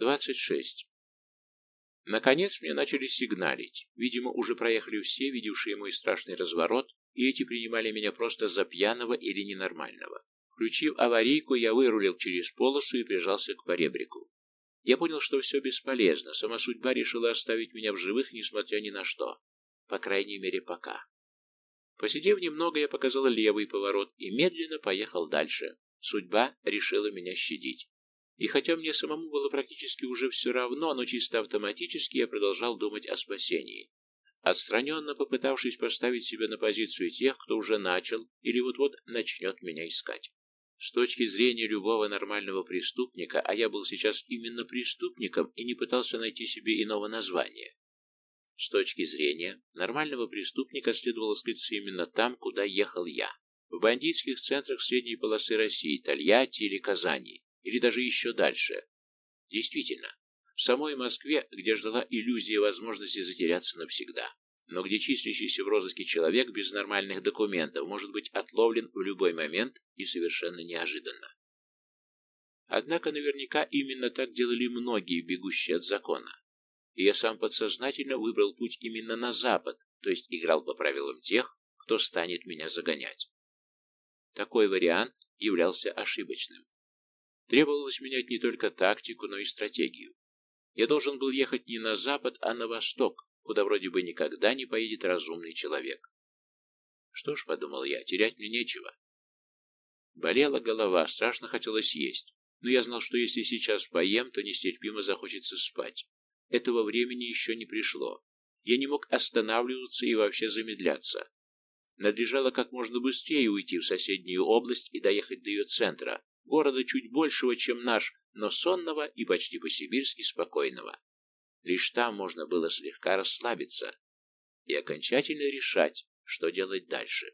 26. Наконец мне начали сигналить. Видимо, уже проехали все, видевшие мой страшный разворот, и эти принимали меня просто за пьяного или ненормального. Включив аварийку, я вырулил через полосу и прижался к поребрику. Я понял, что все бесполезно, сама судьба решила оставить меня в живых, несмотря ни на что. По крайней мере, пока. Посидев немного, я показал левый поворот и медленно поехал дальше. Судьба решила меня щадить. И хотя мне самому было практически уже все равно, но чисто автоматически я продолжал думать о спасении. Отстраненно попытавшись поставить себя на позицию тех, кто уже начал или вот-вот начнет меня искать. С точки зрения любого нормального преступника, а я был сейчас именно преступником и не пытался найти себе иного названия, с точки зрения нормального преступника следовало скрыться именно там, куда ехал я. В бандитских центрах средней полосы России, Тольятти или Казани, или даже еще дальше. Действительно, в самой Москве, где ждала иллюзия возможности затеряться навсегда, но где числящийся в розыске человек без нормальных документов может быть отловлен в любой момент и совершенно неожиданно. Однако наверняка именно так делали многие бегущие от закона. И я сам подсознательно выбрал путь именно на запад, то есть играл по правилам тех, кто станет меня загонять. Такой вариант являлся ошибочным. Требовалось менять не только тактику, но и стратегию. Я должен был ехать не на запад, а на восток, куда вроде бы никогда не поедет разумный человек. Что ж, подумал я, терять мне нечего. Болела голова, страшно хотелось есть, но я знал, что если сейчас поем, то нестерпимо захочется спать. Этого времени еще не пришло. Я не мог останавливаться и вообще замедляться. Надлежало как можно быстрее уйти в соседнюю область и доехать до ее центра, города чуть большего, чем наш, но сонного и почти по-сибирски спокойного. Лишь там можно было слегка расслабиться и окончательно решать, что делать дальше.